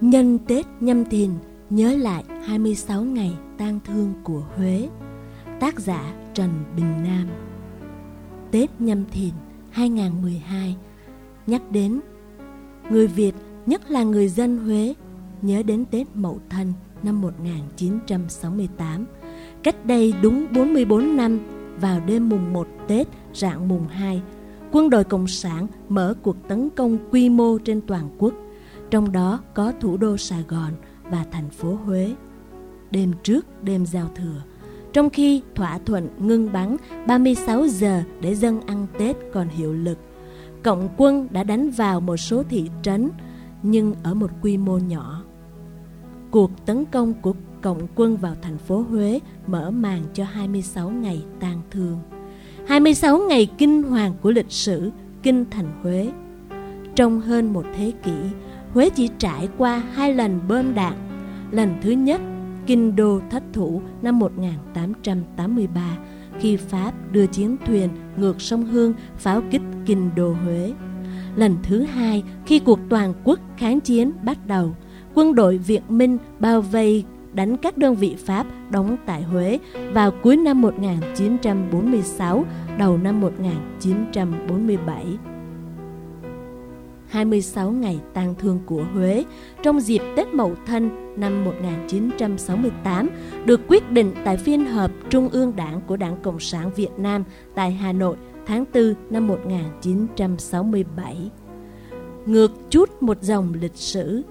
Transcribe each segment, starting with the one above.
Nhân Tết nhâm thìn nhớ lại 26 ngày tang thương của Huế. Tác giả Trần Bình Nam. Tết nhâm thìn 2012 nhắc đến người Việt, nhất là người dân Huế, nhớ đến Tết Mậu Thân năm 1968. Cách đây đúng 44 năm, vào đêm mùng 1 Tết rạng mùng 2, quân đội Cộng sản mở cuộc tấn công quy mô trên toàn quốc, trong đó có thủ đô Sài Gòn và thành phố Huế. Đêm trước đêm giao thừa, trong khi thỏa thuận ngưng bắn 36 giờ để dân ăn Tết còn hiệu lực, Cộng quân đã đánh vào một số thị trấn, nhưng ở một quy mô nhỏ. Cuộc tấn công của Cộng quân vào thành phố Huế mở màn cho 26 ngày tang thương. 26 ngày kinh hoàng của lịch sử Kinh thành Huế. Trong hơn một thế kỷ, Huế chỉ trải qua hai lần bơm đạn. Lần thứ nhất, Kinh đô thất thủ năm 1883 khi Pháp đưa chiến thuyền ngược sông Hương pháo kích Kinh đô Huế. Lần thứ hai, khi cuộc toàn quốc kháng chiến bắt đầu, quân đội Việt Minh bao vây đánh các đơn vị Pháp đóng tại Huế vào cuối năm 1946, đầu năm 1947. 26 ngày tang thương của Huế trong dịp Tết Mậu Thân năm 1968 được quyết định tại phiên họp Trung ương Đảng của Đảng Cộng sản Việt Nam tại Hà Nội tháng 4 năm 1967. Ngược chút một dòng lịch sử,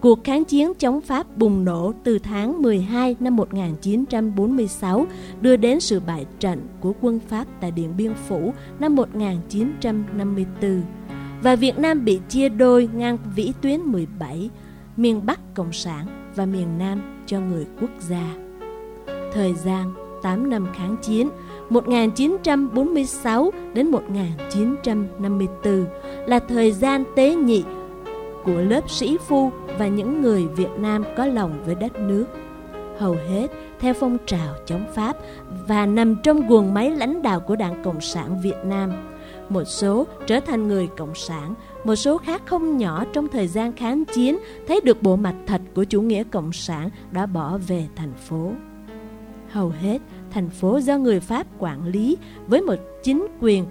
Cuộc kháng chiến chống Pháp bùng nổ từ tháng 12 năm 1946 đưa đến sự bại trận của quân Pháp tại Điện Biên Phủ năm 1954 và Việt Nam bị chia đôi ngang vĩ tuyến 17, miền Bắc Cộng sản và miền Nam cho người quốc gia. Thời gian 8 năm kháng chiến 1946 đến 1954 là thời gian tế nhị của lớp sĩ phu và những người Việt Nam có lòng với đất nước. Hầu hết theo phong trào chống Pháp và nằm trong guồng máy lãnh đạo của Đảng Cộng sản Việt Nam. Một số trở thành người Cộng sản, một số khác không nhỏ trong thời gian kháng chiến thấy được bộ mặt thật của chủ nghĩa Cộng sản đã bỏ về thành phố. Hầu hết thành phố do người Pháp quản lý với một chính quyền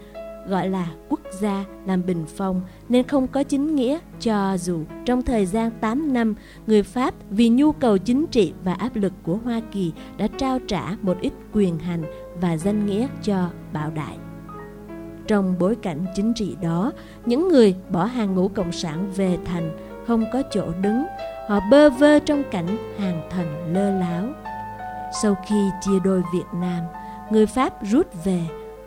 gọi là quốc gia làm bình phong nên không có chính nghĩa cho dù trong thời gian 8 năm người Pháp vì nhu cầu chính trị và áp lực của Hoa Kỳ đã trao trả một ít quyền hành và danh nghĩa cho Bảo Đại. Trong bối cảnh chính trị đó, những người bỏ hàng ngũ cộng sản về thành không có chỗ đứng, họ bơ vơ trong cảnh hàng thần lơ láo. Sau khi chia đôi Việt Nam, người Pháp rút về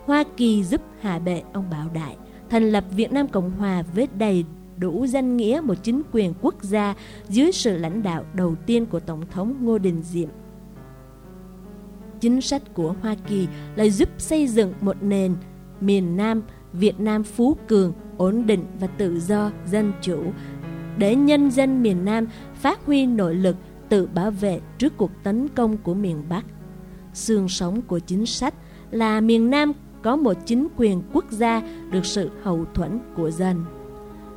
Hoa Kỳ giúp hạ bệ ông Bảo Đại, thành lập Việt Nam Cộng Hòa với đầy đủ danh nghĩa một chính quyền quốc gia dưới sự lãnh đạo đầu tiên của Tổng thống Ngô Đình Diệm. Chính sách của Hoa Kỳ là giúp xây dựng một nền miền Nam, Việt Nam phú cường, ổn định và tự do, dân chủ, để nhân dân miền Nam phát huy nội lực tự bảo vệ trước cuộc tấn công của miền Bắc. Xương sống của chính sách là miền Nam có một chính quyền quốc gia được sự hậu thuẫn của dân.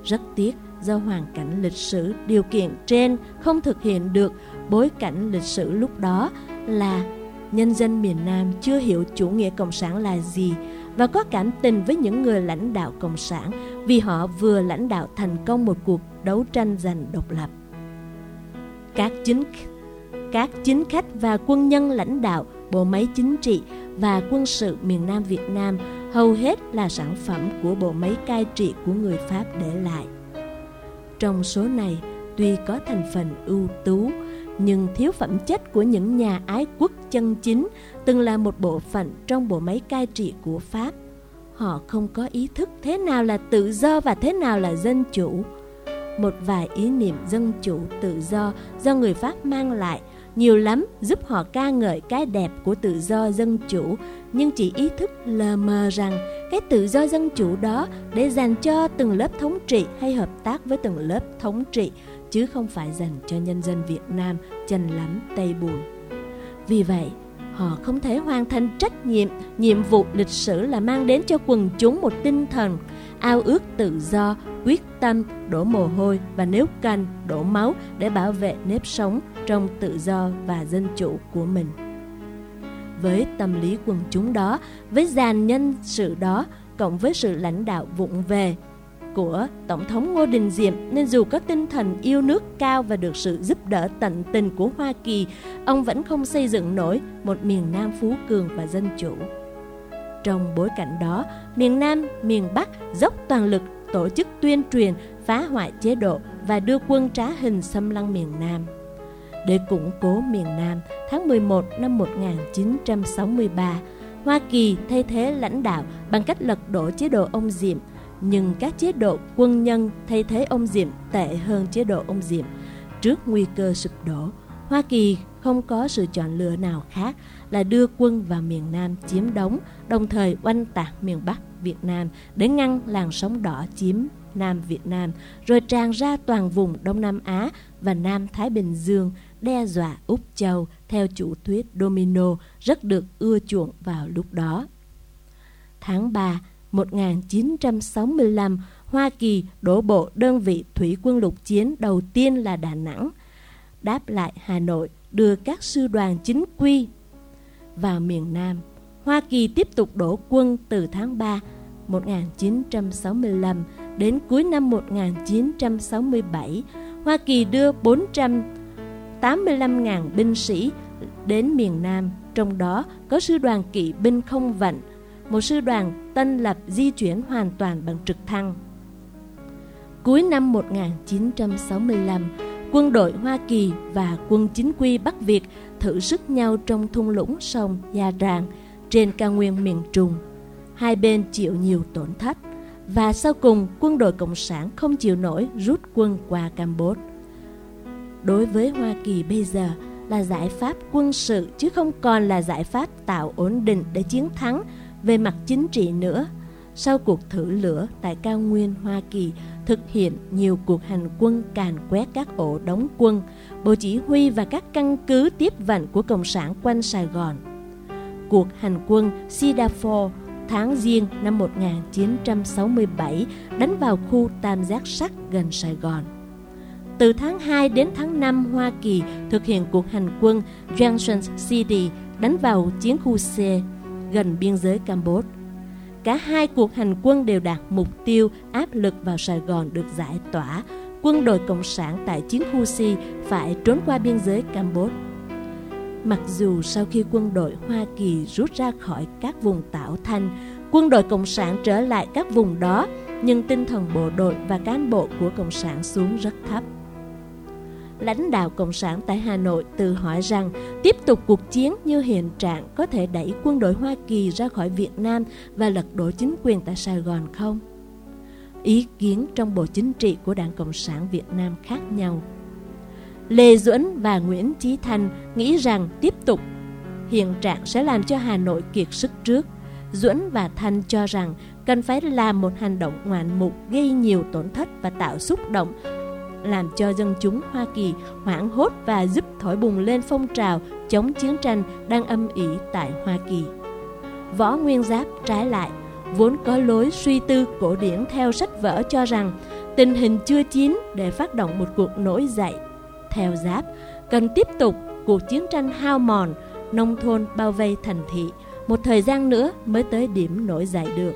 Rất tiếc do hoàn cảnh lịch sử điều kiện trên không thực hiện được bối cảnh lịch sử lúc đó là nhân dân miền Nam chưa hiểu chủ nghĩa cộng sản là gì và có cảm tình với những người lãnh đạo cộng sản vì họ vừa lãnh đạo thành công một cuộc đấu tranh giành độc lập. Các chính các chính khách và quân nhân lãnh đạo bộ máy chính trị và quân sự miền Nam Việt Nam hầu hết là sản phẩm của bộ máy cai trị của người Pháp để lại. Trong số này, tuy có thành phần ưu tú, nhưng thiếu phẩm chất của những nhà ái quốc chân chính, từng là một bộ phận trong bộ máy cai trị của Pháp. Họ không có ý thức thế nào là tự do và thế nào là dân chủ. Một vài ý niệm dân chủ tự do do người Pháp mang lại – nhiều lắm giúp họ ca ngợi cái đẹp của tự do dân chủ, nhưng chỉ ý thức lờ mờ rằng cái tự do dân chủ đó để dành cho từng lớp thống trị hay hợp tác với từng lớp thống trị, chứ không phải dành cho nhân dân Việt Nam chân lắm, tay buồn. Vì vậy, họ không thể hoàn thành trách nhiệm, nhiệm vụ lịch sử là mang đến cho quần chúng một tinh thần ao ước tự do, quyết tâm, đổ mồ hôi và nếu cần đổ máu để bảo vệ nếp sống trong tự do và dân chủ của mình. Với tâm lý quần chúng đó, với dàn nhân sự đó, cộng với sự lãnh đạo vụng về của Tổng thống Ngô Đình Diệm nên dù có tinh thần yêu nước cao và được sự giúp đỡ tận tình của Hoa Kỳ, ông vẫn không xây dựng nổi một miền Nam phú cường và dân chủ. Trong bối cảnh đó, miền Nam, miền Bắc dốc toàn lực tổ chức tuyên truyền, phá hoại chế độ và đưa quân trá hình xâm lăng miền Nam. Để củng cố miền Nam, tháng 11 năm 1963, Hoa Kỳ thay thế lãnh đạo bằng cách lật đổ chế độ ông Diệm, nhưng các chế độ quân nhân thay thế ông Diệm tệ hơn chế độ ông Diệm. Trước nguy cơ sụp đổ, Hoa Kỳ không có sự chọn lựa nào khác là đưa quân vào miền Nam chiếm đóng, đồng thời oanh tạc miền Bắc Việt Nam để ngăn làn sóng đỏ chiếm Nam Việt Nam, rồi tràn ra toàn vùng Đông Nam Á và Nam Thái Bình Dương, đe dọa Úc Châu theo chủ thuyết domino rất được ưa chuộng vào lúc đó. Tháng 3, 1965, Hoa Kỳ đổ bộ đơn vị thủy quân lục chiến đầu tiên là Đà Nẵng. Đáp lại Hà Nội đưa các sư đoàn chính quy vào miền Nam. Hoa Kỳ tiếp tục đổ quân từ tháng 3 1965 đến cuối năm 1967. Hoa Kỳ đưa 485.000 binh sĩ đến miền Nam, trong đó có sư đoàn kỵ binh không vận, một sư đoàn tân lập di chuyển hoàn toàn bằng trực thăng. Cuối năm 1965, quân đội Hoa Kỳ và quân chính quy Bắc Việt thử sức nhau trong thung lũng sông Gia Ràng trên cao nguyên miền Trung. Hai bên chịu nhiều tổn thất và sau cùng quân đội Cộng sản không chịu nổi rút quân qua Campuchia. Đối với Hoa Kỳ bây giờ là giải pháp quân sự chứ không còn là giải pháp tạo ổn định để chiến thắng về mặt chính trị nữa. Sau cuộc thử lửa tại cao nguyên Hoa Kỳ thực hiện nhiều cuộc hành quân càn quét các ổ đóng quân, bộ chỉ huy và các căn cứ tiếp vận của Cộng sản quanh Sài Gòn. Cuộc hành quân Sidafor tháng Giêng năm 1967 đánh vào khu tam giác sắt gần Sài Gòn. Từ tháng 2 đến tháng 5, Hoa Kỳ thực hiện cuộc hành quân Junction City đánh vào chiến khu C gần biên giới Campuchia. Cả hai cuộc hành quân đều đạt mục tiêu áp lực vào Sài Gòn được giải tỏa. Quân đội Cộng sản tại chiến khu C phải trốn qua biên giới Campuchia. Mặc dù sau khi quân đội Hoa Kỳ rút ra khỏi các vùng Tảo Thanh, quân đội Cộng sản trở lại các vùng đó, nhưng tinh thần bộ đội và cán bộ của Cộng sản xuống rất thấp lãnh đạo Cộng sản tại Hà Nội tự hỏi rằng tiếp tục cuộc chiến như hiện trạng có thể đẩy quân đội Hoa Kỳ ra khỏi Việt Nam và lật đổ chính quyền tại Sài Gòn không? Ý kiến trong Bộ Chính trị của Đảng Cộng sản Việt Nam khác nhau. Lê Duẩn và Nguyễn Chí Thanh nghĩ rằng tiếp tục, hiện trạng sẽ làm cho Hà Nội kiệt sức trước. Duẩn và Thanh cho rằng cần phải làm một hành động ngoạn mục gây nhiều tổn thất và tạo xúc động làm cho dân chúng Hoa Kỳ hoảng hốt và giúp thổi bùng lên phong trào chống chiến tranh đang âm ỉ tại Hoa Kỳ. Võ Nguyên Giáp trái lại, vốn có lối suy tư cổ điển theo sách vở cho rằng tình hình chưa chín để phát động một cuộc nổi dậy. Theo Giáp, cần tiếp tục cuộc chiến tranh hao mòn, nông thôn bao vây thành thị, một thời gian nữa mới tới điểm nổi dậy được.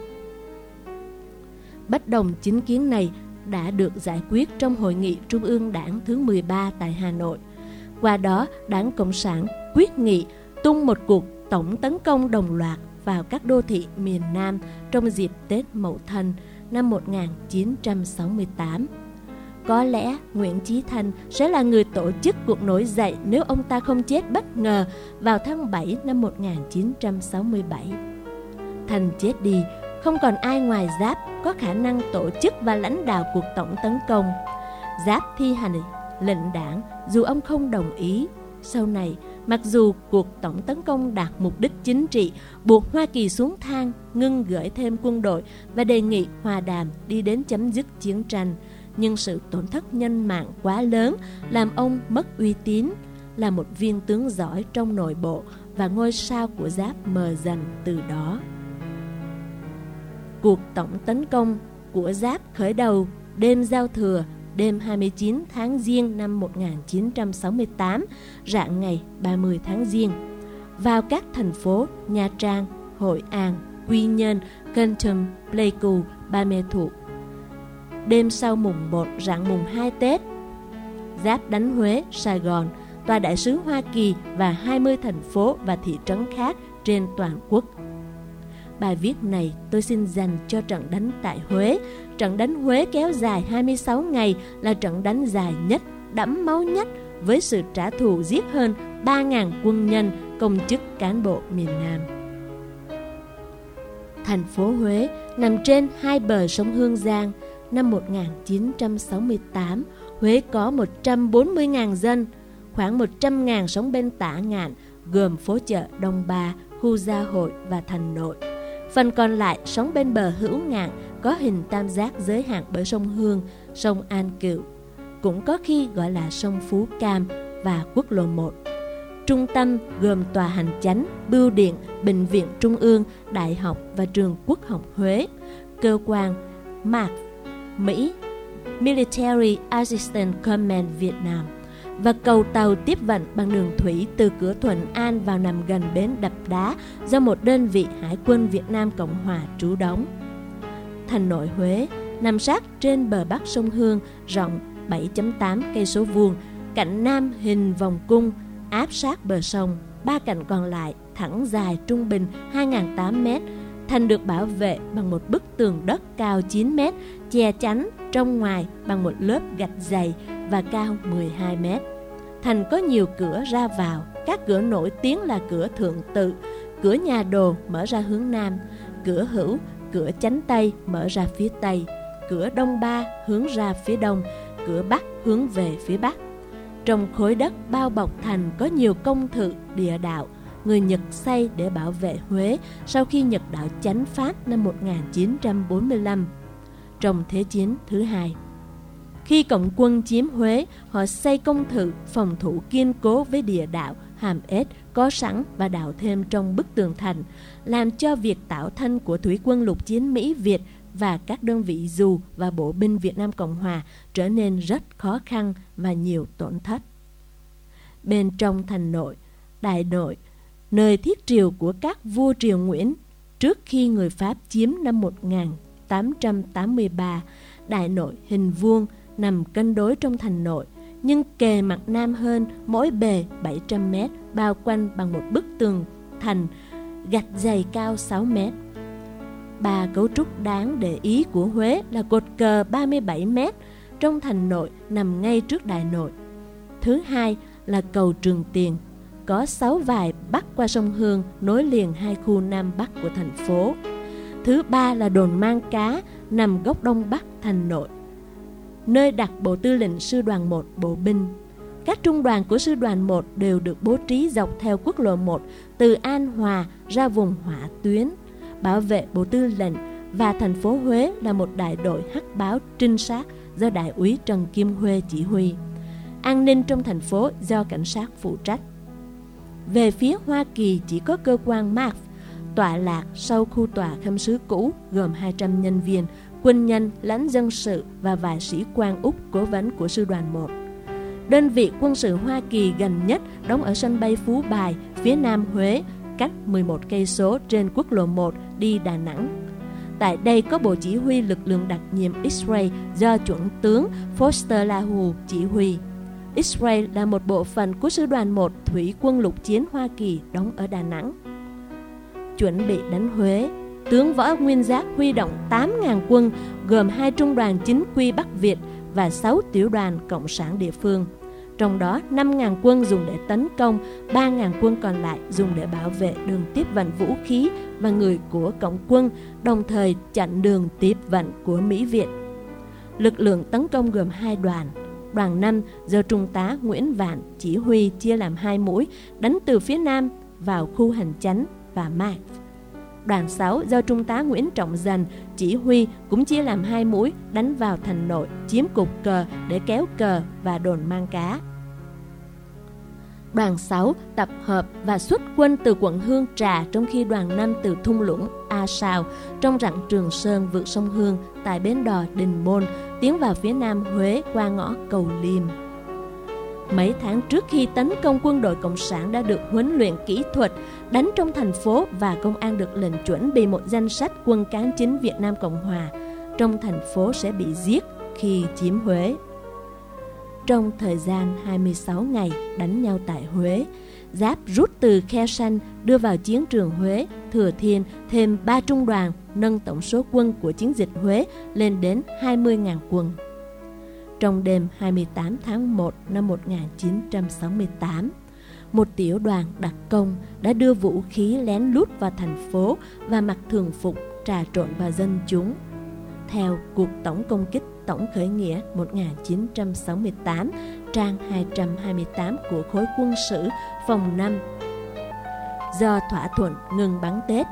Bất đồng chính kiến này đã được giải quyết trong Hội nghị Trung ương Đảng thứ 13 tại Hà Nội. Qua đó, Đảng Cộng sản quyết nghị tung một cuộc tổng tấn công đồng loạt vào các đô thị miền Nam trong dịp Tết Mậu Thân năm 1968. Có lẽ Nguyễn Chí Thanh sẽ là người tổ chức cuộc nổi dậy nếu ông ta không chết bất ngờ vào tháng 7 năm 1967. Thành chết đi không còn ai ngoài Giáp có khả năng tổ chức và lãnh đạo cuộc tổng tấn công. Giáp thi hành lệnh đảng dù ông không đồng ý. Sau này, mặc dù cuộc tổng tấn công đạt mục đích chính trị, buộc Hoa Kỳ xuống thang, ngưng gửi thêm quân đội và đề nghị hòa đàm đi đến chấm dứt chiến tranh, nhưng sự tổn thất nhân mạng quá lớn làm ông mất uy tín. là một viên tướng giỏi trong nội bộ và ngôi sao của Giáp mờ dần từ đó. Cuộc tổng tấn công của Giáp khởi đầu đêm giao thừa đêm 29 tháng Giêng năm 1968, rạng ngày 30 tháng Giêng, vào các thành phố Nha Trang, Hội An, Quy Nhơn, Kentum, Pleiku, Ba Mê Thuộc. Đêm sau mùng 1 rạng mùng 2 Tết, Giáp đánh Huế, Sài Gòn, tòa đại sứ Hoa Kỳ và 20 thành phố và thị trấn khác trên toàn quốc. Bài viết này tôi xin dành cho trận đánh tại Huế. Trận đánh Huế kéo dài 26 ngày là trận đánh dài nhất, đẫm máu nhất với sự trả thù giết hơn 3.000 quân nhân, công chức cán bộ miền Nam. Thành phố Huế nằm trên hai bờ sông Hương Giang. Năm 1968, Huế có 140.000 dân, khoảng 100.000 sống bên tả ngạn, gồm phố chợ Đông Ba, khu gia hội và thành nội. Phần còn lại sống bên bờ hữu ngạn có hình tam giác giới hạn bởi sông Hương, sông An Cựu, cũng có khi gọi là sông Phú Cam và quốc lộ 1. Trung tâm gồm tòa hành chánh, bưu điện, bệnh viện trung ương, đại học và trường quốc học Huế, cơ quan MAC, Mỹ, Military Assistance Command Việt Nam và cầu tàu tiếp vận bằng đường thủy từ cửa Thuận An vào nằm gần bến đập đá do một đơn vị Hải quân Việt Nam Cộng Hòa trú đóng. Thành nội Huế nằm sát trên bờ bắc sông Hương rộng 7.8 cây số vuông, cạnh nam hình vòng cung áp sát bờ sông, ba cạnh còn lại thẳng dài trung bình 2.800 mét. Thành được bảo vệ bằng một bức tường đất cao 9 mét, che chắn trong ngoài bằng một lớp gạch dày và cao 12 mét. Thành có nhiều cửa ra vào, các cửa nổi tiếng là cửa thượng tự, cửa nhà đồ mở ra hướng nam, cửa hữu, cửa chánh tây mở ra phía tây, cửa đông ba hướng ra phía đông, cửa bắc hướng về phía bắc. Trong khối đất bao bọc thành có nhiều công thự địa đạo, người Nhật xây để bảo vệ Huế sau khi Nhật đạo chánh Pháp năm 1945 trong Thế chiến thứ hai. Khi cộng quân chiếm Huế, họ xây công thự phòng thủ kiên cố với địa đạo, hàm ếch có sẵn và đào thêm trong bức tường thành, làm cho việc tạo thân của thủy quân lục chiến Mỹ Việt và các đơn vị dù và bộ binh Việt Nam Cộng Hòa trở nên rất khó khăn và nhiều tổn thất. Bên trong thành nội, đại nội, nơi thiết triều của các vua triều Nguyễn trước khi người Pháp chiếm năm 1883, đại nội hình vuông nằm cân đối trong thành nội, nhưng kề mặt nam hơn mỗi bề 700 mét, bao quanh bằng một bức tường thành gạch dày cao 6 mét. Ba cấu trúc đáng để ý của Huế là cột cờ 37 mét trong thành nội nằm ngay trước đại nội. Thứ hai là cầu Trường Tiền, có 6 vài bắc qua sông Hương nối liền hai khu Nam Bắc của thành phố. Thứ ba là đồn mang cá nằm góc đông bắc thành nội nơi đặt bộ tư lệnh sư đoàn 1 bộ binh. Các trung đoàn của sư đoàn 1 đều được bố trí dọc theo quốc lộ 1 từ An Hòa ra vùng hỏa tuyến, bảo vệ bộ tư lệnh và thành phố Huế là một đại đội hắc báo trinh sát do đại úy Trần Kim Huê chỉ huy. An ninh trong thành phố do cảnh sát phụ trách. Về phía Hoa Kỳ chỉ có cơ quan MAF tọa lạc sau khu tòa khâm sứ cũ gồm 200 nhân viên quân nhân, lãnh dân sự và vài sĩ quan Úc cố vấn của sư đoàn 1. Đơn vị quân sự Hoa Kỳ gần nhất đóng ở sân bay Phú Bài, phía nam Huế, cách 11 cây số trên quốc lộ 1 đi Đà Nẵng. Tại đây có bộ chỉ huy lực lượng đặc nhiệm Israel do chuẩn tướng Foster Lahu chỉ huy. Israel là một bộ phận của sư đoàn 1 Thủy quân lục chiến Hoa Kỳ đóng ở Đà Nẵng. Chuẩn bị đánh Huế, tướng Võ Nguyên Giác huy động 8.000 quân gồm hai trung đoàn chính quy Bắc Việt và 6 tiểu đoàn Cộng sản địa phương. Trong đó 5.000 quân dùng để tấn công, 3.000 quân còn lại dùng để bảo vệ đường tiếp vận vũ khí và người của Cộng quân, đồng thời chặn đường tiếp vận của Mỹ Việt. Lực lượng tấn công gồm hai đoàn. Đoàn 5 do Trung tá Nguyễn Vạn chỉ huy chia làm hai mũi, đánh từ phía Nam vào khu hành chánh và Mai Đoàn 6 do Trung tá Nguyễn Trọng dần chỉ huy cũng chia làm hai mũi đánh vào thành nội, chiếm cục cờ để kéo cờ và đồn mang cá. Đoàn 6 tập hợp và xuất quân từ quận Hương Trà trong khi đoàn 5 từ thung lũng A Sào trong rặng Trường Sơn vượt sông Hương tại bến đò Đình Môn tiến vào phía nam Huế qua ngõ Cầu Liêm. Mấy tháng trước khi tấn công quân đội Cộng sản đã được huấn luyện kỹ thuật, đánh trong thành phố và công an được lệnh chuẩn bị một danh sách quân cán chính Việt Nam Cộng Hòa trong thành phố sẽ bị giết khi chiếm Huế. Trong thời gian 26 ngày đánh nhau tại Huế, Giáp rút từ Khe Sanh đưa vào chiến trường Huế, Thừa Thiên thêm 3 trung đoàn, nâng tổng số quân của chiến dịch Huế lên đến 20.000 quân. Trong đêm 28 tháng 1 năm 1968, một tiểu đoàn đặc công đã đưa vũ khí lén lút vào thành phố và mặc thường phục trà trộn vào dân chúng. Theo cuộc tổng công kích Tổng khởi nghĩa 1968, trang 228 của khối quân sự phòng 5. Do thỏa thuận ngừng bắn Tết,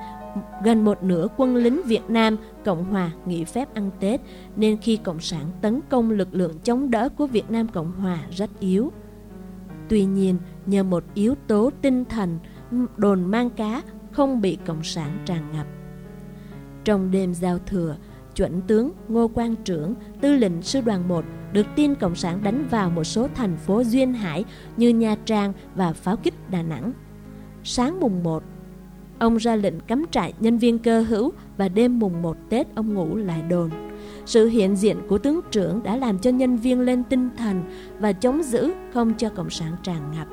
gần một nửa quân lính Việt Nam Cộng Hòa nghỉ phép ăn Tết, nên khi Cộng sản tấn công lực lượng chống đỡ của Việt Nam Cộng Hòa rất yếu. Tuy nhiên, nhờ một yếu tố tinh thần, đồn mang cá không bị Cộng sản tràn ngập. Trong đêm giao thừa, chuẩn tướng Ngô Quang Trưởng, tư lệnh sư đoàn 1, được tin Cộng sản đánh vào một số thành phố duyên hải như Nha Trang và pháo kích Đà Nẵng. Sáng mùng 1, ông ra lệnh cắm trại nhân viên cơ hữu và đêm mùng 1 Tết ông ngủ lại đồn. Sự hiện diện của tướng trưởng đã làm cho nhân viên lên tinh thần và chống giữ không cho Cộng sản tràn ngập.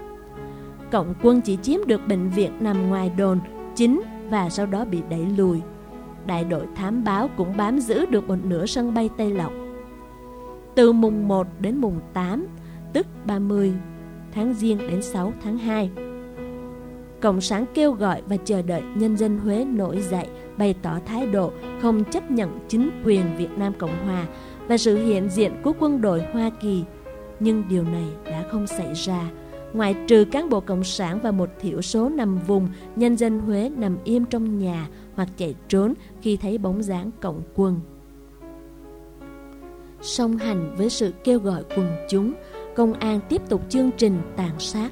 Cộng quân chỉ chiếm được bệnh viện nằm ngoài đồn chính và sau đó bị đẩy lùi đại đội thám báo cũng bám giữ được một nửa sân bay Tây Lộc. Từ mùng 1 đến mùng 8, tức 30 tháng Giêng đến 6 tháng 2. Cộng sản kêu gọi và chờ đợi nhân dân Huế nổi dậy bày tỏ thái độ không chấp nhận chính quyền Việt Nam Cộng Hòa và sự hiện diện của quân đội Hoa Kỳ. Nhưng điều này đã không xảy ra. Ngoại trừ cán bộ Cộng sản và một thiểu số nằm vùng, nhân dân Huế nằm im trong nhà hoặc chạy trốn khi thấy bóng dáng cộng quân. Song hành với sự kêu gọi quần chúng, công an tiếp tục chương trình tàn sát.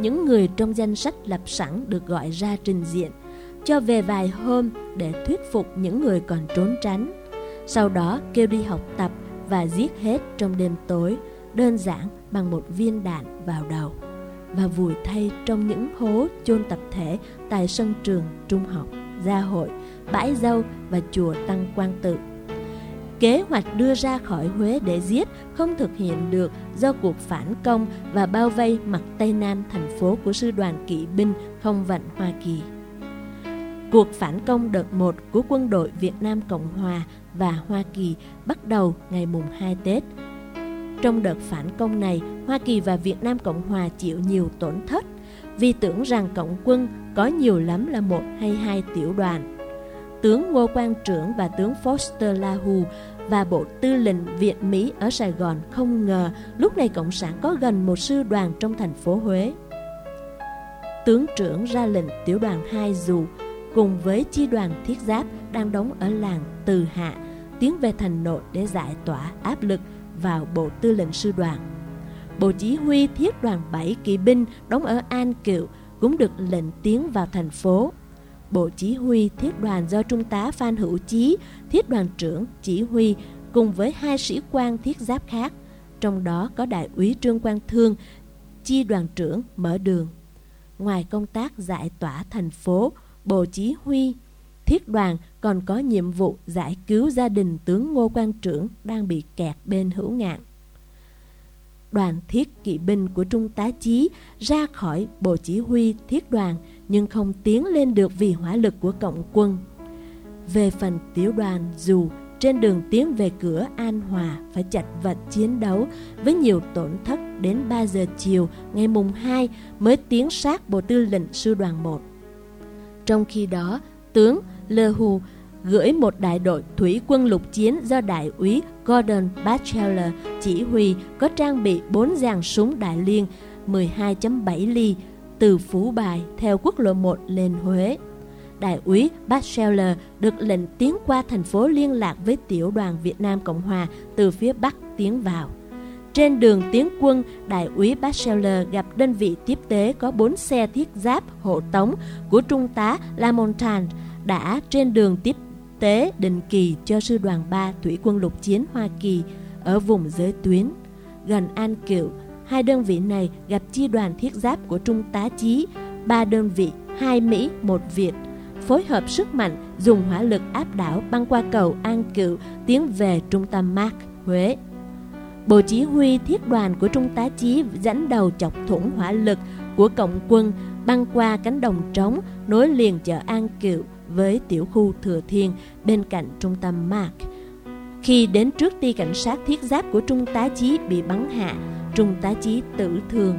Những người trong danh sách lập sẵn được gọi ra trình diện, cho về vài hôm để thuyết phục những người còn trốn tránh. Sau đó kêu đi học tập và giết hết trong đêm tối, đơn giản bằng một viên đạn vào đầu và vùi thay trong những hố chôn tập thể tại sân trường trung học gia hội, bãi dâu và chùa Tăng Quang Tự. Kế hoạch đưa ra khỏi Huế để giết không thực hiện được do cuộc phản công và bao vây mặt Tây Nam thành phố của sư đoàn kỵ binh không vận Hoa Kỳ. Cuộc phản công đợt 1 của quân đội Việt Nam Cộng Hòa và Hoa Kỳ bắt đầu ngày mùng 2 Tết. Trong đợt phản công này, Hoa Kỳ và Việt Nam Cộng Hòa chịu nhiều tổn thất vì tưởng rằng cộng quân có nhiều lắm là một hay hai tiểu đoàn. Tướng Ngô Quang Trưởng và tướng Foster Lahu và Bộ Tư lệnh Việt Mỹ ở Sài Gòn không ngờ lúc này Cộng sản có gần một sư đoàn trong thành phố Huế. Tướng trưởng ra lệnh tiểu đoàn 2 dù cùng với chi đoàn thiết giáp đang đóng ở làng Từ Hạ tiến về thành nội để giải tỏa áp lực vào Bộ Tư lệnh sư đoàn. Bộ Chỉ huy Thiết đoàn 7 kỵ binh đóng ở An Kiệu cũng được lệnh tiến vào thành phố. Bộ Chỉ huy Thiết đoàn do Trung tá Phan Hữu Chí, Thiết đoàn trưởng chỉ huy cùng với hai sĩ quan thiết giáp khác, trong đó có Đại úy Trương Quang Thương, chi đoàn trưởng mở đường. Ngoài công tác giải tỏa thành phố, Bộ Chỉ huy Thiết đoàn còn có nhiệm vụ giải cứu gia đình tướng Ngô Quang Trưởng đang bị kẹt bên hữu ngạn đoàn thiết kỵ binh của Trung tá Chí ra khỏi bộ chỉ huy thiết đoàn nhưng không tiến lên được vì hỏa lực của cộng quân. Về phần tiểu đoàn dù trên đường tiến về cửa An Hòa phải chặt vật chiến đấu với nhiều tổn thất đến 3 giờ chiều ngày mùng 2 mới tiến sát bộ tư lệnh sư đoàn 1. Trong khi đó, tướng Lê Hù gửi một đại đội thủy quân lục chiến do đại úy Gordon Batchelor chỉ huy có trang bị 4 dàn súng đại liên 12.7 ly từ Phú Bài theo quốc lộ 1 lên Huế. Đại úy Batchelor được lệnh tiến qua thành phố liên lạc với tiểu đoàn Việt Nam Cộng Hòa từ phía Bắc tiến vào. Trên đường tiến quân, đại úy Batchelor gặp đơn vị tiếp tế có 4 xe thiết giáp hộ tống của trung tá Lamontagne đã trên đường tiếp tế định kỳ cho sư đoàn 3 Thủy quân lục chiến Hoa Kỳ ở vùng giới tuyến. Gần An Cựu, hai đơn vị này gặp chi đoàn thiết giáp của trung tá Chí, ba đơn vị, hai Mỹ, một Việt, phối hợp sức mạnh dùng hỏa lực áp đảo băng qua cầu An Cựu tiến về trung tâm Mark, Huế. Bộ chỉ huy thiết đoàn của Trung tá Chí dẫn đầu chọc thủng hỏa lực của cộng quân băng qua cánh đồng trống nối liền chợ An cựu với tiểu khu Thừa Thiên bên cạnh trung tâm Mark. Khi đến trước ti cảnh sát thiết giáp của Trung tá Chí bị bắn hạ, Trung tá Chí tử thương.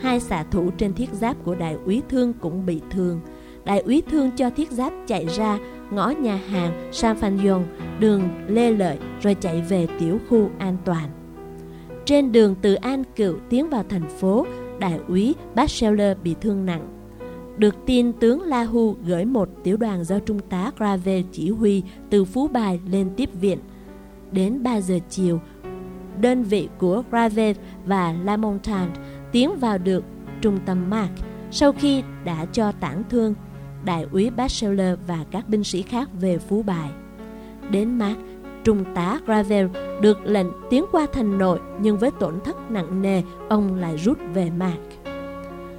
Hai xạ thủ trên thiết giáp của đại úy Thương cũng bị thương. Đại úy Thương cho thiết giáp chạy ra ngõ nhà hàng San Phan đường Lê Lợi rồi chạy về tiểu khu an toàn. Trên đường từ An Cựu tiến vào thành phố, đại úy Batchelor bị thương nặng. Được tin tướng La Hu gửi một tiểu đoàn do Trung tá Grave chỉ huy từ Phú Bài lên tiếp viện. Đến 3 giờ chiều, đơn vị của Ravel và Lamontagne tiến vào được trung tâm Mark sau khi đã cho tản thương đại úy Bachelor và các binh sĩ khác về Phú Bài. Đến Mark, Trung tá Gravel được lệnh tiến qua thành nội nhưng với tổn thất nặng nề, ông lại rút về Mark.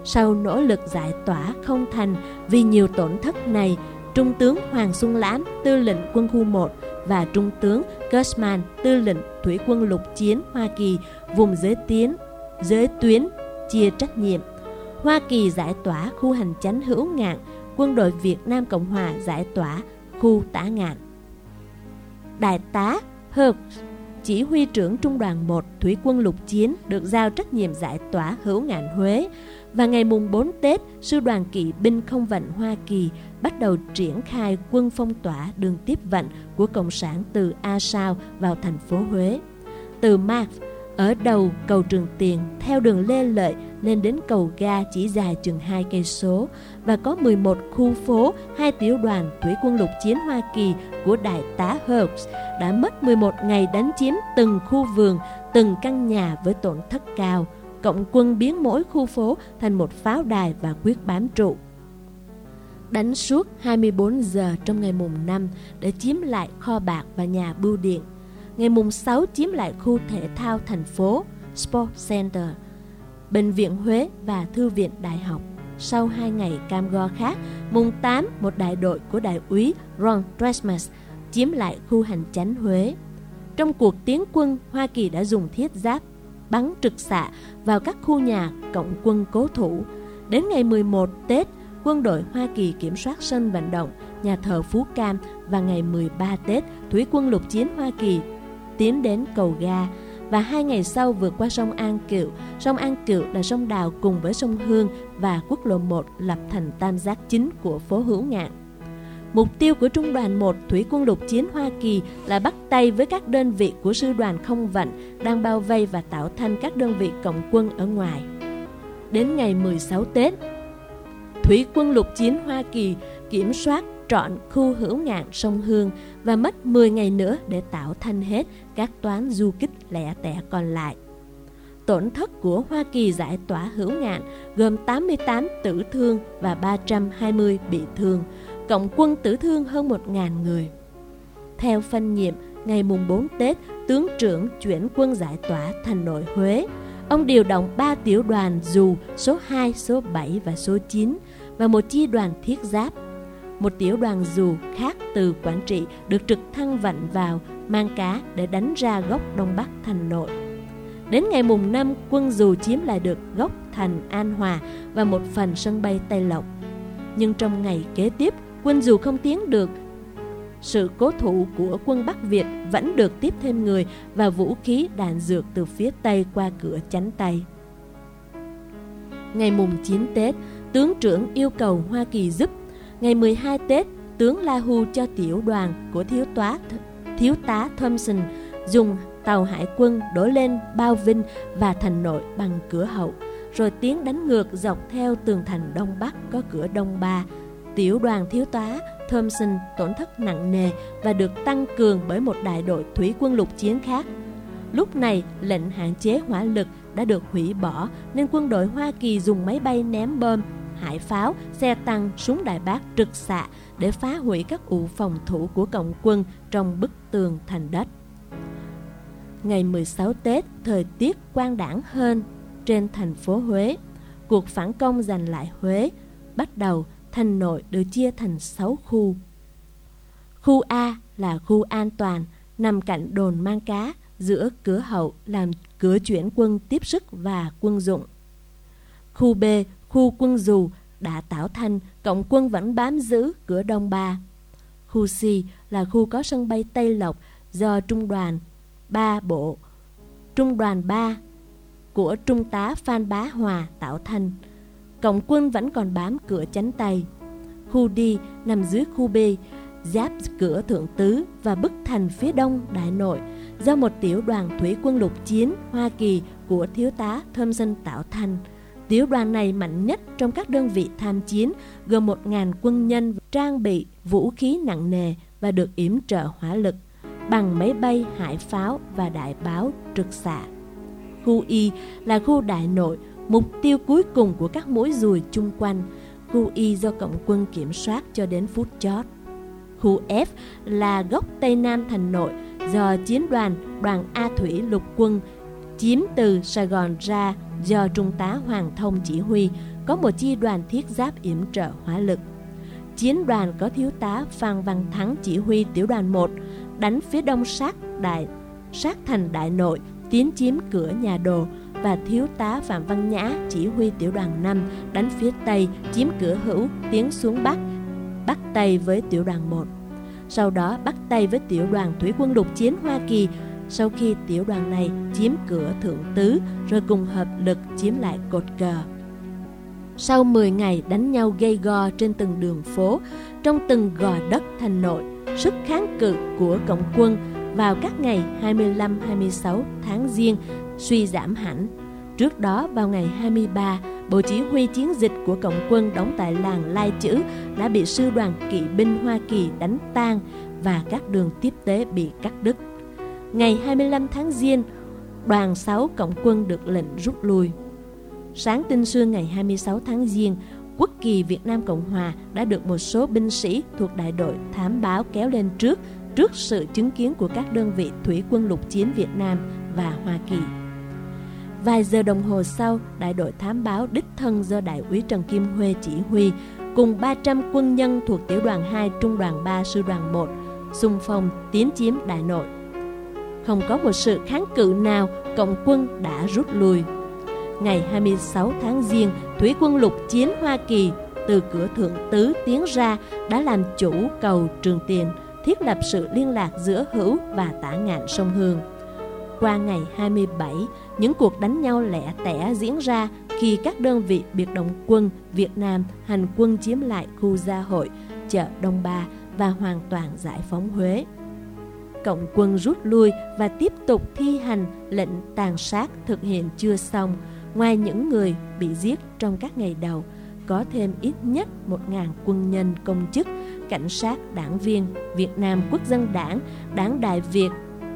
Sau nỗ lực giải tỏa không thành vì nhiều tổn thất này, Trung tướng Hoàng Xuân Lãm, tư lệnh quân khu 1 và Trung tướng Gersman, tư lệnh thủy quân lục chiến Hoa Kỳ vùng giới tiến, giới tuyến chia trách nhiệm. Hoa Kỳ giải tỏa khu hành chánh hữu ngạn, quân đội Việt Nam Cộng Hòa giải tỏa khu tả ngạn. Đại tá Herb, chỉ huy trưởng Trung đoàn 1 Thủy quân lục chiến được giao trách nhiệm giải tỏa hữu ngạn Huế và ngày mùng 4 Tết, sư đoàn kỵ binh không vận Hoa Kỳ bắt đầu triển khai quân phong tỏa đường tiếp vận của Cộng sản từ A Sao vào thành phố Huế. Từ Mark, ở đầu cầu Trường Tiền theo đường Lê Lợi lên đến cầu ga chỉ dài chừng 2 cây số và có 11 khu phố, hai tiểu đoàn thủy quân lục chiến Hoa Kỳ của đại tá Hertz đã mất 11 ngày đánh chiếm từng khu vườn, từng căn nhà với tổn thất cao. Cộng quân biến mỗi khu phố thành một pháo đài và quyết bám trụ. Đánh suốt 24 giờ trong ngày mùng 5 để chiếm lại kho bạc và nhà bưu điện. Ngày mùng 6 chiếm lại khu thể thao thành phố, Sport Center, Bệnh viện Huế và Thư viện Đại học. Sau hai ngày cam go khác, mùng 8 một đại đội của đại úy Ron Tresmas chiếm lại khu hành chánh Huế. Trong cuộc tiến quân, Hoa Kỳ đã dùng thiết giáp bắn trực xạ vào các khu nhà cộng quân cố thủ. Đến ngày 11 Tết, quân đội Hoa Kỳ kiểm soát sân vận động, nhà thờ Phú Cam và ngày 13 Tết, Thủy quân lục chiến Hoa Kỳ tiến đến cầu ga và hai ngày sau vượt qua sông An Cựu. Sông An Cựu là sông Đào cùng với sông Hương và quốc lộ 1 lập thành tam giác chính của phố Hữu Ngạn. Mục tiêu của Trung đoàn 1 Thủy quân lục chiến Hoa Kỳ là bắt tay với các đơn vị của sư đoàn không vận đang bao vây và tạo thành các đơn vị cộng quân ở ngoài. Đến ngày 16 Tết, Thủy quân lục chiến Hoa Kỳ kiểm soát trọn khu hữu ngạn sông Hương và mất 10 ngày nữa để tạo thành hết các toán du kích lẻ tẻ còn lại. Tổn thất của Hoa Kỳ giải tỏa hữu ngạn gồm 88 tử thương và 320 bị thương, cộng quân tử thương hơn 1.000 người. Theo phân nhiệm, ngày mùng 4 Tết, tướng trưởng chuyển quân giải tỏa thành nội Huế. Ông điều động 3 tiểu đoàn dù số 2, số 7 và số 9 và một chi đoàn thiết giáp. Một tiểu đoàn dù khác từ Quảng Trị được trực thăng vận vào mang cá để đánh ra góc Đông Bắc thành nội. Đến ngày mùng 5, quân dù chiếm lại được góc thành An Hòa và một phần sân bay Tây Lộc. Nhưng trong ngày kế tiếp, quân dù không tiến được sự cố thủ của quân Bắc Việt vẫn được tiếp thêm người và vũ khí đạn dược từ phía Tây qua cửa chánh Tây. Ngày mùng 9 Tết, tướng trưởng yêu cầu Hoa Kỳ giúp. Ngày 12 Tết, tướng La Hu cho tiểu đoàn của thiếu tá, thiếu tá Thompson dùng tàu hải quân đổ lên bao Vinh và thành nội bằng cửa hậu, rồi tiến đánh ngược dọc theo tường thành Đông Bắc có cửa Đông Ba. Tiểu đoàn thiếu tá Thompson tổn thất nặng nề và được tăng cường bởi một đại đội thủy quân lục chiến khác. Lúc này, lệnh hạn chế hỏa lực đã được hủy bỏ nên quân đội Hoa Kỳ dùng máy bay ném bom, hải pháo, xe tăng, súng đại bác trực xạ để phá hủy các ụ phòng thủ của cộng quân trong bức tường thành đất. Ngày 16 Tết, thời tiết quang đảng hơn trên thành phố Huế. Cuộc phản công giành lại Huế bắt đầu thành nội được chia thành 6 khu. Khu A là khu an toàn, nằm cạnh đồn mang cá, giữa cửa hậu làm cửa chuyển quân tiếp sức và quân dụng. Khu B, khu quân dù đã tạo thành, cộng quân vẫn bám giữ cửa đông ba. Khu C là khu có sân bay Tây Lộc do Trung đoàn 3 bộ, Trung đoàn 3 của Trung tá Phan Bá Hòa tạo thành. Cộng quân vẫn còn bám cửa chánh tay Khu đi nằm dưới khu B, giáp cửa Thượng Tứ và bức thành phía đông Đại Nội do một tiểu đoàn thủy quân lục chiến Hoa Kỳ của thiếu tá Thompson tạo thành. Tiểu đoàn này mạnh nhất trong các đơn vị tham chiến, gồm 1.000 quân nhân trang bị vũ khí nặng nề và được yểm trợ hỏa lực bằng máy bay hải pháo và đại báo trực xạ. Khu Y là khu đại nội, mục tiêu cuối cùng của các mũi dùi chung quanh. Khu Y do Cộng quân kiểm soát cho đến phút chót. Khu F là góc Tây Nam thành nội do chiến đoàn đoàn A Thủy lục quân chiếm từ Sài Gòn ra do Trung tá Hoàng Thông chỉ huy, có một chi đoàn thiết giáp yểm trợ hỏa lực. Chiến đoàn có thiếu tá Phan Văn Thắng chỉ huy tiểu đoàn 1, đánh phía đông sát đại sát thành đại nội, tiến chiếm cửa nhà đồ và thiếu tá Phạm Văn Nhã chỉ huy tiểu đoàn 5 đánh phía tây, chiếm cửa hữu, tiến xuống bắc, bắc tây với tiểu đoàn 1. Sau đó bắt tay với tiểu đoàn thủy quân lục chiến Hoa Kỳ sau khi tiểu đoàn này chiếm cửa Thượng Tứ rồi cùng hợp lực chiếm lại cột cờ. Sau 10 ngày đánh nhau gây go trên từng đường phố, trong từng gò đất thành nội, sức kháng cự của cộng quân vào các ngày 25-26 tháng Giêng suy giảm hẳn. Trước đó vào ngày 23, Bộ Chỉ huy chiến dịch của Cộng quân đóng tại làng Lai Chữ đã bị sư đoàn kỵ binh Hoa Kỳ đánh tan và các đường tiếp tế bị cắt đứt. Ngày 25 tháng Giêng, đoàn 6 Cộng quân được lệnh rút lui. Sáng tinh sương ngày 26 tháng Giêng, quốc kỳ Việt Nam Cộng Hòa đã được một số binh sĩ thuộc đại đội thám báo kéo lên trước trước sự chứng kiến của các đơn vị thủy quân lục chiến Việt Nam và Hoa Kỳ. Vài giờ đồng hồ sau, đại đội thám báo đích thân do đại úy Trần Kim Huê chỉ huy cùng 300 quân nhân thuộc tiểu đoàn 2 trung đoàn 3 sư đoàn 1 xung phong tiến chiếm đại nội. Không có một sự kháng cự nào, cộng quân đã rút lui. Ngày 26 tháng Giêng, Thủy quân lục chiến Hoa Kỳ từ cửa Thượng Tứ tiến ra đã làm chủ cầu Trường Tiền, thiết lập sự liên lạc giữa Hữu và Tả Ngạn sông Hương. Qua ngày 27, những cuộc đánh nhau lẻ tẻ diễn ra khi các đơn vị biệt động quân Việt Nam hành quân chiếm lại khu gia hội, chợ Đông Ba và hoàn toàn giải phóng Huế. Cộng quân rút lui và tiếp tục thi hành lệnh tàn sát thực hiện chưa xong. Ngoài những người bị giết trong các ngày đầu, có thêm ít nhất 1.000 quân nhân công chức, cảnh sát, đảng viên, Việt Nam Quốc dân đảng, đảng Đại Việt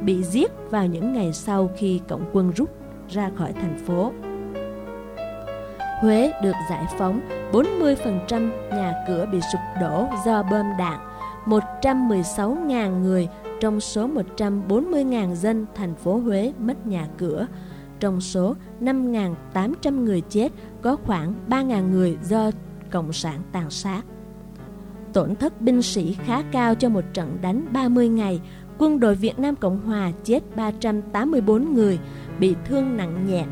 bị giết vào những ngày sau khi cộng quân rút ra khỏi thành phố. Huế được giải phóng, 40% nhà cửa bị sụp đổ do bom đạn, 116.000 người trong số 140.000 dân thành phố Huế mất nhà cửa. Trong số 5.800 người chết, có khoảng 3.000 người do Cộng sản tàn sát. Tổn thất binh sĩ khá cao cho một trận đánh 30 ngày, quân đội Việt Nam Cộng Hòa chết 384 người, bị thương nặng nhẹ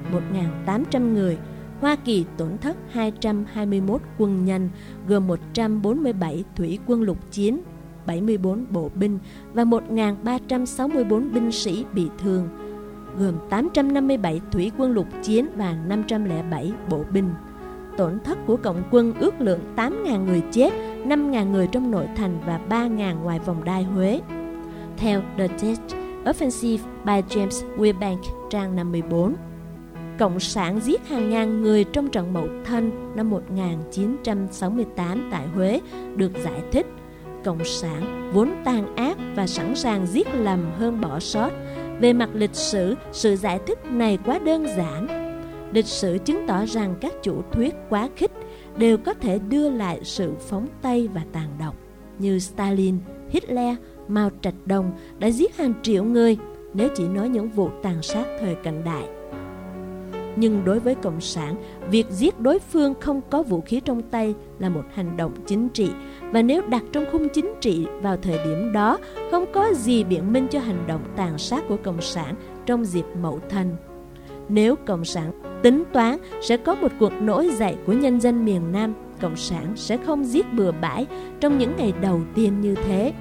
1.800 người. Hoa Kỳ tổn thất 221 quân nhân, gồm 147 thủy quân lục chiến, 74 bộ binh và 1.364 binh sĩ bị thương, gồm 857 thủy quân lục chiến và 507 bộ binh. Tổn thất của cộng quân ước lượng 8.000 người chết, 5.000 người trong nội thành và 3.000 ngoài vòng đai Huế. Theo The Test Offensive by James Wilbank, trang 54. Cộng sản giết hàng ngàn người trong trận Mậu Thân năm 1968 tại Huế được giải thích Cộng sản vốn tàn ác và sẵn sàng giết lầm hơn bỏ sót Về mặt lịch sử, sự giải thích này quá đơn giản. Lịch sử chứng tỏ rằng các chủ thuyết quá khích đều có thể đưa lại sự phóng tay và tàn độc, như Stalin, Hitler, Mao Trạch Đông đã giết hàng triệu người nếu chỉ nói những vụ tàn sát thời cận đại. Nhưng đối với Cộng sản, việc giết đối phương không có vũ khí trong tay là một hành động chính trị và nếu đặt trong khung chính trị vào thời điểm đó, không có gì biện minh cho hành động tàn sát của Cộng sản trong dịp Mậu Thân. Nếu Cộng sản tính toán sẽ có một cuộc nổi dậy của nhân dân miền Nam, Cộng sản sẽ không giết bừa bãi trong những ngày đầu tiên như thế.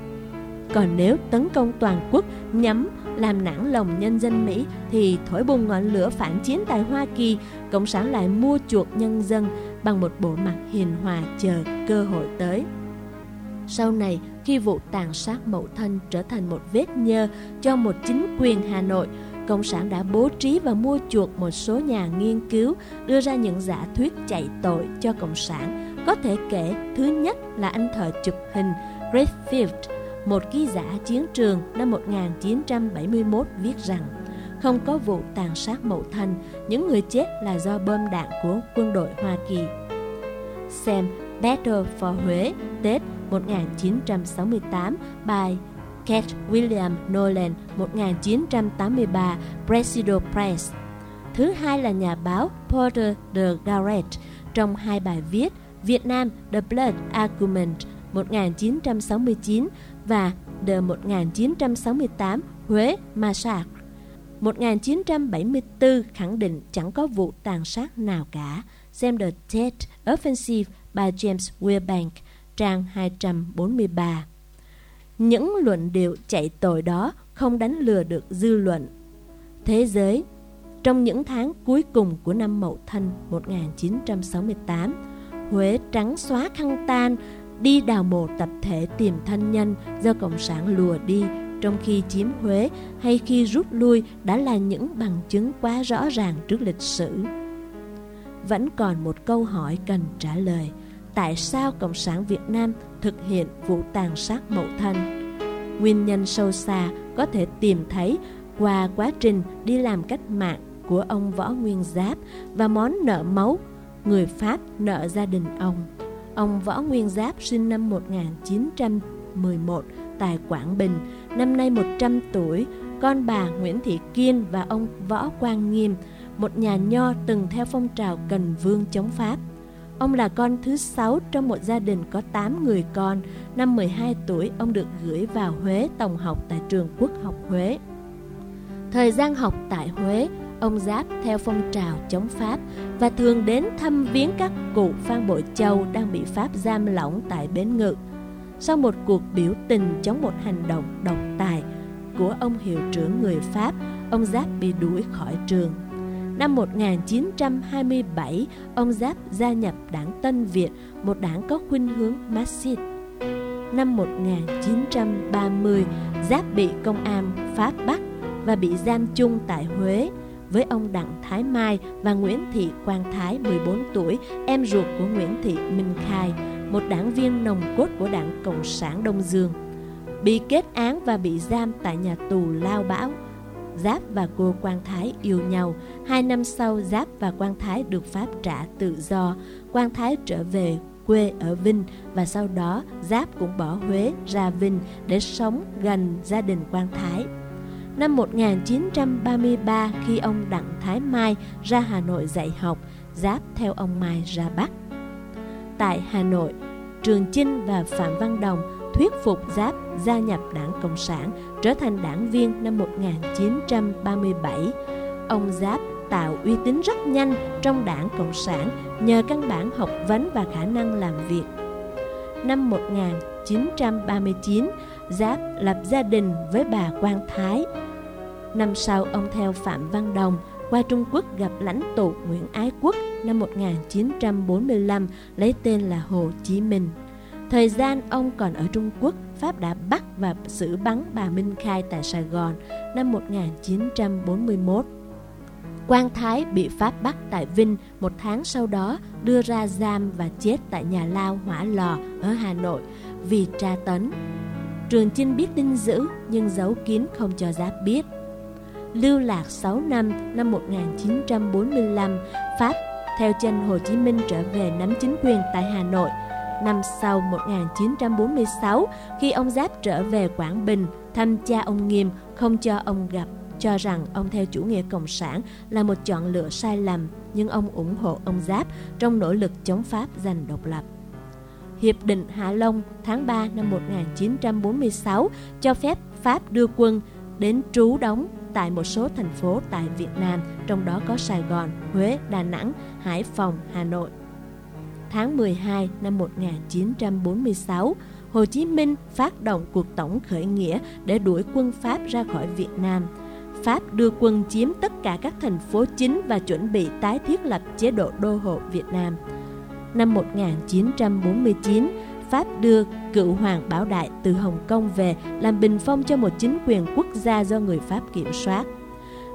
Còn nếu tấn công toàn quốc nhắm làm nản lòng nhân dân Mỹ thì thổi bùng ngọn lửa phản chiến tại Hoa Kỳ, Cộng sản lại mua chuộc nhân dân bằng một bộ mặt hiền hòa chờ cơ hội tới. Sau này, khi vụ tàn sát mậu thân trở thành một vết nhơ cho một chính quyền Hà Nội, Cộng sản đã bố trí và mua chuộc một số nhà nghiên cứu đưa ra những giả thuyết chạy tội cho Cộng sản. Có thể kể, thứ nhất là anh thợ chụp hình Redfield, một ký giả chiến trường năm 1971 viết rằng không có vụ tàn sát mậu thân, những người chết là do bom đạn của quân đội Hoa Kỳ. Xem Battle for Huế, Tết 1968 bài Kate William Nolan 1983 Presidio Press. Thứ hai là nhà báo Porter de Garrett trong hai bài viết Việt Nam The Blood Argument 1969 và The 1968 Huế Massacre 1974 khẳng định chẳng có vụ tàn sát nào cả. Xem The Tet Offensive by James Wilbank, trang 243. Những luận điệu chạy tội đó không đánh lừa được dư luận. Thế giới Trong những tháng cuối cùng của năm Mậu Thân 1968, Huế trắng xóa khăn tan, đi đào mộ tập thể tìm thân nhân do Cộng sản lùa đi trong khi chiếm Huế hay khi rút lui đã là những bằng chứng quá rõ ràng trước lịch sử. Vẫn còn một câu hỏi cần trả lời – tại sao Cộng sản Việt Nam thực hiện vụ tàn sát mậu thân. Nguyên nhân sâu xa có thể tìm thấy qua quá trình đi làm cách mạng của ông Võ Nguyên Giáp và món nợ máu người Pháp nợ gia đình ông. Ông Võ Nguyên Giáp sinh năm 1911 tại Quảng Bình, năm nay 100 tuổi, con bà Nguyễn Thị Kiên và ông Võ Quang Nghiêm, một nhà nho từng theo phong trào Cần Vương chống Pháp. Ông là con thứ sáu trong một gia đình có 8 người con. Năm 12 tuổi, ông được gửi vào Huế tổng học tại trường Quốc học Huế. Thời gian học tại Huế, ông Giáp theo phong trào chống Pháp và thường đến thăm viếng các cụ Phan Bội Châu đang bị Pháp giam lỏng tại Bến Ngự. Sau một cuộc biểu tình chống một hành động độc tài của ông hiệu trưởng người Pháp, ông Giáp bị đuổi khỏi trường. Năm 1927, ông Giáp gia nhập đảng Tân Việt, một đảng có khuynh hướng Marxist. Năm 1930, Giáp bị công an Pháp bắt và bị giam chung tại Huế với ông Đặng Thái Mai và Nguyễn Thị Quang Thái 14 tuổi, em ruột của Nguyễn Thị Minh Khai, một đảng viên nồng cốt của Đảng Cộng sản Đông Dương. Bị kết án và bị giam tại nhà tù Lao Bão Giáp và cô Quang Thái yêu nhau. Hai năm sau, Giáp và Quang Thái được Pháp trả tự do. Quang Thái trở về quê ở Vinh và sau đó Giáp cũng bỏ Huế ra Vinh để sống gần gia đình Quang Thái. Năm 1933 khi ông Đặng Thái Mai ra Hà Nội dạy học, Giáp theo ông Mai ra Bắc. Tại Hà Nội, Trường Chinh và Phạm Văn Đồng thuyết phục Giáp gia nhập đảng Cộng sản, trở thành đảng viên năm 1937. Ông Giáp tạo uy tín rất nhanh trong đảng Cộng sản nhờ căn bản học vấn và khả năng làm việc. Năm 1939, Giáp lập gia đình với bà Quang Thái. Năm sau, ông theo Phạm Văn Đồng qua Trung Quốc gặp lãnh tụ Nguyễn Ái Quốc năm 1945 lấy tên là Hồ Chí Minh. Thời gian ông còn ở Trung Quốc, Pháp đã bắt và xử bắn bà Minh Khai tại Sài Gòn năm 1941. Quang Thái bị Pháp bắt tại Vinh một tháng sau đó đưa ra giam và chết tại nhà lao hỏa lò ở Hà Nội vì tra tấn. Trường Chinh biết tin dữ nhưng giấu kín không cho Giáp biết. lưu lạc 6 năm năm 1945, Pháp theo chân Hồ Chí Minh trở về nắm chính quyền tại Hà Nội. Năm sau 1946, khi ông Giáp trở về Quảng Bình, thăm cha ông Nghiêm không cho ông gặp, cho rằng ông theo chủ nghĩa cộng sản là một chọn lựa sai lầm, nhưng ông ủng hộ ông Giáp trong nỗ lực chống Pháp giành độc lập. Hiệp định Hạ Long tháng 3 năm 1946 cho phép Pháp đưa quân đến trú đóng tại một số thành phố tại Việt Nam, trong đó có Sài Gòn, Huế, Đà Nẵng, Hải Phòng, Hà Nội. Tháng 12 năm 1946, Hồ Chí Minh phát động cuộc tổng khởi nghĩa để đuổi quân Pháp ra khỏi Việt Nam. Pháp đưa quân chiếm tất cả các thành phố chính và chuẩn bị tái thiết lập chế độ đô hộ Việt Nam. Năm 1949, Pháp đưa cựu hoàng Bảo Đại từ Hồng Kông về làm bình phong cho một chính quyền quốc gia do người Pháp kiểm soát.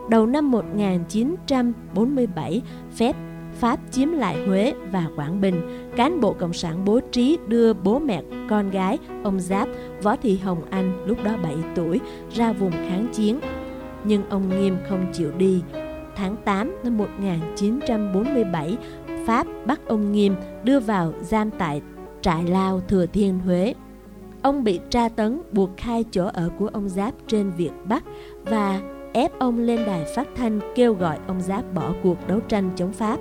Đầu năm 1947, phép Pháp chiếm lại Huế và Quảng Bình. Cán bộ Cộng sản bố trí đưa bố mẹ, con gái, ông Giáp, Võ Thị Hồng Anh lúc đó 7 tuổi ra vùng kháng chiến. Nhưng ông Nghiêm không chịu đi. Tháng 8 năm 1947, Pháp bắt ông Nghiêm đưa vào giam tại trại lao Thừa Thiên Huế. Ông bị tra tấn buộc khai chỗ ở của ông Giáp trên Việt Bắc và ép ông lên đài phát thanh kêu gọi ông Giáp bỏ cuộc đấu tranh chống Pháp.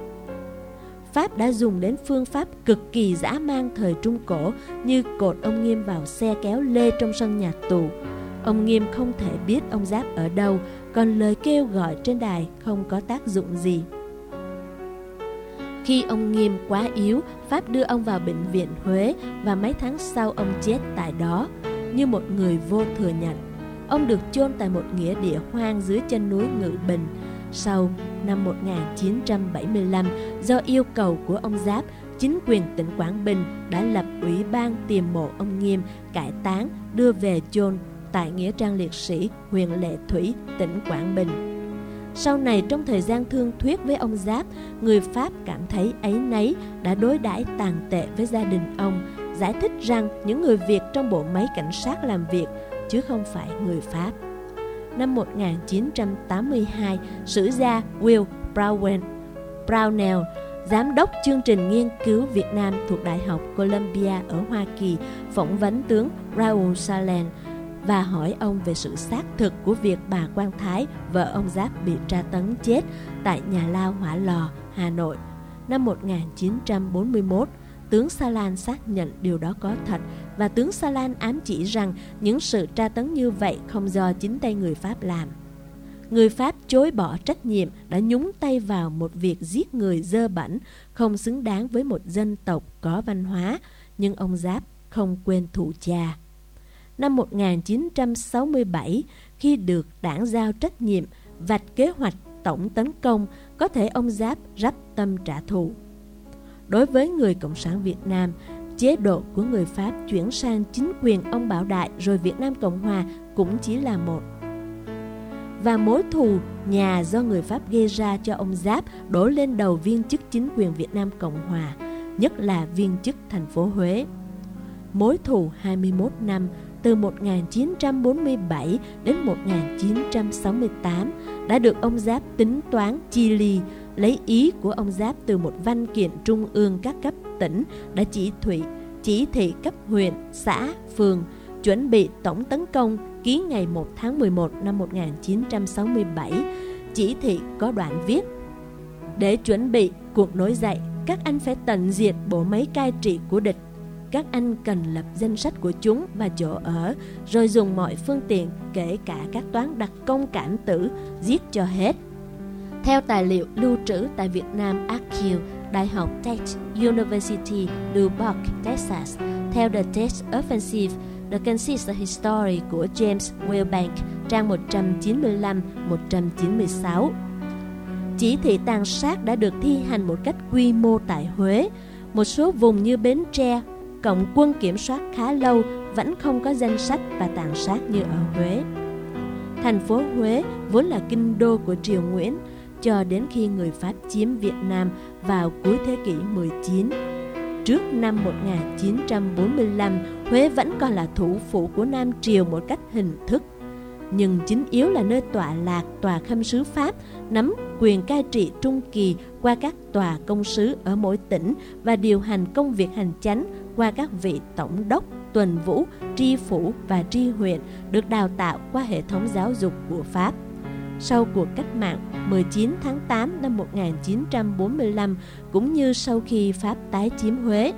Pháp đã dùng đến phương pháp cực kỳ dã man thời Trung Cổ như cột ông Nghiêm vào xe kéo lê trong sân nhà tù. Ông Nghiêm không thể biết ông Giáp ở đâu, còn lời kêu gọi trên đài không có tác dụng gì. Khi ông Nghiêm quá yếu, Pháp đưa ông vào bệnh viện Huế và mấy tháng sau ông chết tại đó, như một người vô thừa nhận. Ông được chôn tại một nghĩa địa hoang dưới chân núi Ngự Bình. Sau năm 1975, do yêu cầu của ông Giáp, chính quyền tỉnh Quảng Bình đã lập ủy ban tìm mộ ông Nghiêm, cải táng, đưa về chôn tại Nghĩa trang liệt sĩ huyện Lệ Thủy, tỉnh Quảng Bình. Sau này trong thời gian thương thuyết với ông Giáp, người Pháp cảm thấy ấy nấy đã đối đãi tàn tệ với gia đình ông, giải thích rằng những người Việt trong bộ máy cảnh sát làm việc chứ không phải người Pháp. Năm 1982, sử gia Will Brownell, Brownell giám đốc chương trình nghiên cứu Việt Nam thuộc Đại học Columbia ở Hoa Kỳ, phỏng vấn tướng Raoul Salen và hỏi ông về sự xác thực của việc bà Quang Thái, vợ ông Giáp bị tra tấn chết tại nhà lao Hỏa Lò, Hà Nội. Năm 1941, tướng Salan xác nhận điều đó có thật và tướng Salan ám chỉ rằng những sự tra tấn như vậy không do chính tay người Pháp làm. Người Pháp chối bỏ trách nhiệm đã nhúng tay vào một việc giết người dơ bẩn, không xứng đáng với một dân tộc có văn hóa, nhưng ông Giáp không quên thủ cha năm 1967 khi được đảng giao trách nhiệm vạch kế hoạch tổng tấn công, có thể ông Giáp rắp tâm trả thù. Đối với người Cộng sản Việt Nam, chế độ của người Pháp chuyển sang chính quyền ông Bảo Đại rồi Việt Nam Cộng Hòa cũng chỉ là một. Và mối thù nhà do người Pháp gây ra cho ông Giáp đổ lên đầu viên chức chính quyền Việt Nam Cộng Hòa, nhất là viên chức thành phố Huế. Mối thù 21 năm từ 1947 đến 1968 đã được ông Giáp tính toán chi ly, lấy ý của ông Giáp từ một văn kiện trung ương các cấp tỉnh đã chỉ thủy chỉ thị cấp huyện, xã, phường chuẩn bị tổng tấn công ký ngày 1 tháng 11 năm 1967. Chỉ thị có đoạn viết Để chuẩn bị cuộc nổi dậy, các anh phải tận diệt bộ máy cai trị của địch các anh cần lập danh sách của chúng và chỗ ở, rồi dùng mọi phương tiện, kể cả các toán đặc công cảm tử, giết cho hết. Theo tài liệu lưu trữ tại Việt Nam Archive, Đại học Tech University, Lubbock, Texas, theo The Tech Offensive, The Kansas History của James Wilbank, trang 195-196. Chỉ thị tàn sát đã được thi hành một cách quy mô tại Huế, một số vùng như Bến Tre, cộng quân kiểm soát khá lâu vẫn không có danh sách và tàn sát như ở Huế. Thành phố Huế vốn là kinh đô của triều Nguyễn cho đến khi người Pháp chiếm Việt Nam vào cuối thế kỷ 19. Trước năm 1945, Huế vẫn còn là thủ phủ của Nam Triều một cách hình thức. nhưng chính yếu là nơi tọa lạc tòa khâm sứ Pháp, nắm quyền cai trị trung kỳ qua các tòa công sứ ở mỗi tỉnh và điều hành công việc hành chánh qua các vị tổng đốc, tuần vũ, tri phủ và tri huyện được đào tạo qua hệ thống giáo dục của Pháp. Sau cuộc cách mạng 19 tháng 8 năm 1945 cũng như sau khi Pháp tái chiếm Huế,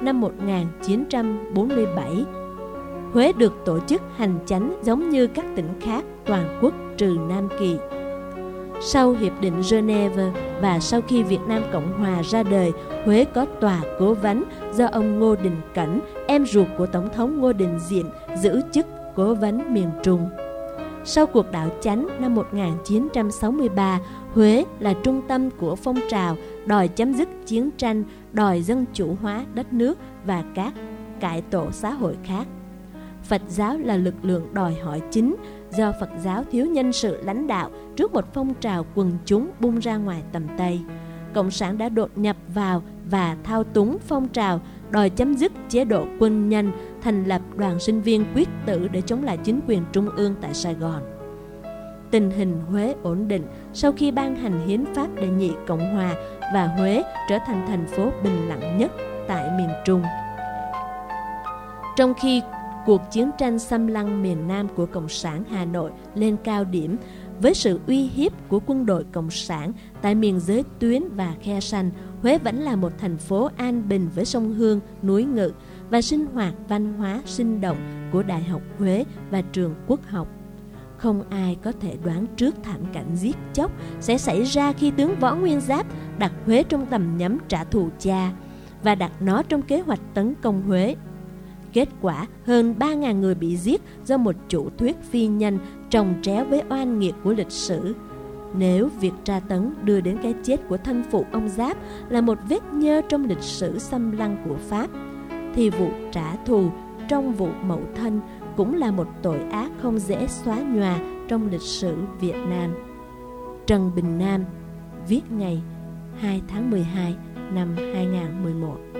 năm 1947 Huế được tổ chức hành chánh giống như các tỉnh khác toàn quốc trừ Nam Kỳ. Sau Hiệp định Geneva và sau khi Việt Nam Cộng Hòa ra đời, Huế có tòa cố vấn do ông Ngô Đình Cẩn, em ruột của Tổng thống Ngô Đình Diệm, giữ chức cố vấn miền Trung. Sau cuộc đảo chánh năm 1963, Huế là trung tâm của phong trào đòi chấm dứt chiến tranh, đòi dân chủ hóa đất nước và các cải tổ xã hội khác. Phật giáo là lực lượng đòi hỏi chính do Phật giáo thiếu nhân sự lãnh đạo trước một phong trào quần chúng bung ra ngoài tầm Tây. Cộng sản đã đột nhập vào và thao túng phong trào đòi chấm dứt chế độ quân nhân, thành lập đoàn sinh viên quyết tử để chống lại chính quyền trung ương tại Sài Gòn. Tình hình Huế ổn định sau khi ban hành hiến pháp đệ nhị Cộng hòa và Huế trở thành thành phố bình lặng nhất tại miền Trung. Trong khi cuộc chiến tranh xâm lăng miền Nam của Cộng sản Hà Nội lên cao điểm với sự uy hiếp của quân đội Cộng sản tại miền giới tuyến và khe sanh, Huế vẫn là một thành phố an bình với sông Hương, núi Ngự và sinh hoạt văn hóa sinh động của Đại học Huế và trường quốc học. Không ai có thể đoán trước thảm cảnh giết chóc sẽ xảy ra khi tướng Võ Nguyên Giáp đặt Huế trong tầm nhắm trả thù cha và đặt nó trong kế hoạch tấn công Huế Kết quả, hơn 3.000 người bị giết do một chủ thuyết phi nhân trồng tréo với oan nghiệt của lịch sử. Nếu việc tra tấn đưa đến cái chết của thân phụ ông Giáp là một vết nhơ trong lịch sử xâm lăng của Pháp, thì vụ trả thù trong vụ mậu thân cũng là một tội ác không dễ xóa nhòa trong lịch sử Việt Nam. Trần Bình Nam viết ngày 2 tháng 12 năm 2011